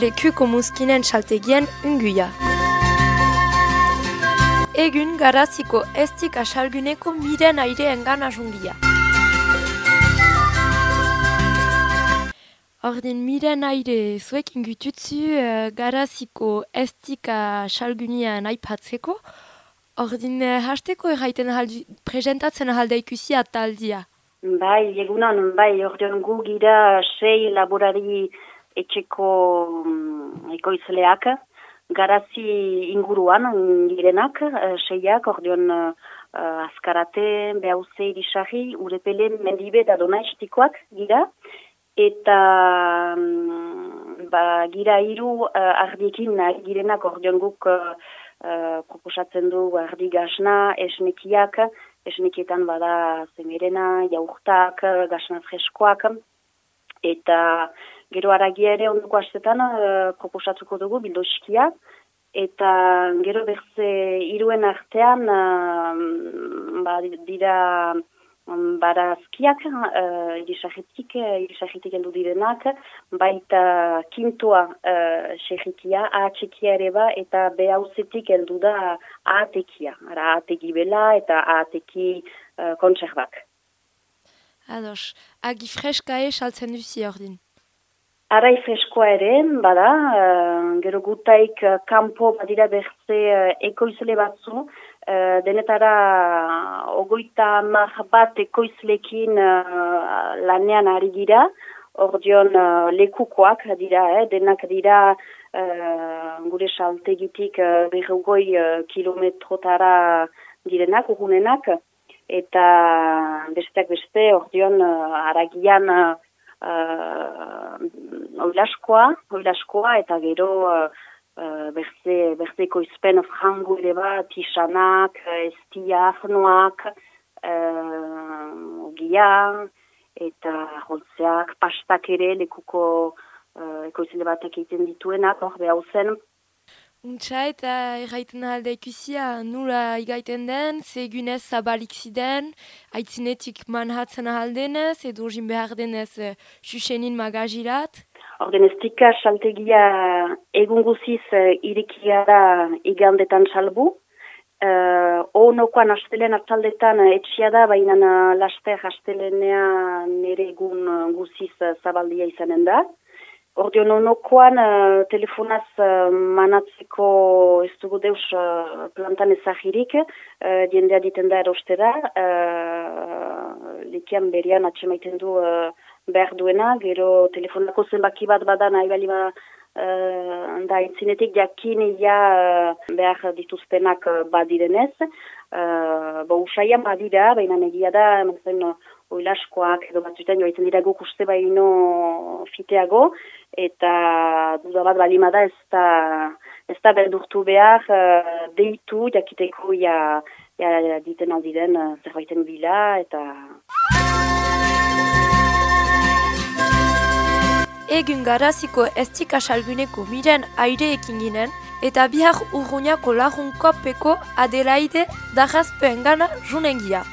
lekuko muzkinen saltegien unguia. Egun garaziko estik asalguneko miren aire engan asungia. Ordin miren aire zuek ingututzu uh, garaziko estik asalgunia naipatzeko, ordin uh, hasteko erraiten haldi, presentatzen alda ikusi ataldia. Bai, egunan, bai, ordeon gu gira sei laborari etxeko um, ekoizleak, garazi inguruan girenak, uh, seiak, ordeon uh, azkarate, behauze irisari, urepele, mendibe da dona estikoak gira, eta um, ba, gira hiru uh, ardiekin nahi girenak, ordeon guk uh, uh, proposatzen du ardi gasna, esnekiak, esnikietan bada zemirena, jaurtak, gasna freskoak, eta gero aragia ere ondoko astetan uh, proposatuko dugu bildoskia, eta gero berze iruen artean uh, ba, dira Um, barazkiak, uh, irisajetik, irisajetik heldu direnak, baita kintoa uh, segikia, ahatsekia ere ba, eta behauzetik heldu da ahatekia. Ara ahategi bela eta ahateki uh, kontserbak. Ados, agi freska e saltzen duzi ordin? Arai freskoa ere, bada, uh, gero gutaik uh, kampo badira berze uh, ekoizle batzu, Uh, denetara ogoita mar bat ekoizlekin uh, lanean ari dira, ordeon uh, lekukoak dira, eh, denak dira uh, gure saltegitik uh, berrogoi uh, kilometrotara direnak, urunenak, eta besteak beste ordeon uh, aragian uh, uh, oilaskoa, eta gero uh, berze, berzeko izpen frango ere bat, tisanak, estia, arnoak, uh, ogia, eta holtzeak, pastak ere, lekuko uh, ekoizile batak egiten dituenak, hor behar zen. Untsa eta erraiten alde ikusia nula igaiten den, segunez zabalik ziden, aitzinetik manhatzen ahaldenez, edo jin behar denez xuxenin magazirat. Orden ez dika saltegia egun guziz uh, irikia da igandetan salbu. Uh, Onokoan astelen atzaldetan etxia da, baina uh, laster astelenea nire egun guziz uh, zabaldia izanen da. Ordeon onokoan uh, telefonaz uh, manatzeko ez dugu deus uh, plantan ezagirik, uh, diendea diten da erostera, uh, likian berian atxemaiten du behar duena, gero telefonako zenbaki bat bada nahi bali ba, uh, da intzinetik jakin ia uh, behar dituztenak uh, badirenez. Uh, bo usaian badira, baina negia da, ematen uh, oilaskoak edo batzuetan joaitzen dira guk uste baino fiteago, eta duda bat balima da ez da, ez da berdurtu behar uh, deitu jakiteko ia, ia, ia diten aldiren uh, zerbaiten bila, eta... Egun garaziko estik asalguneko miren aireekin ginen, eta bihar urruñako lagun kopeko adelaide darazpen gana junengia.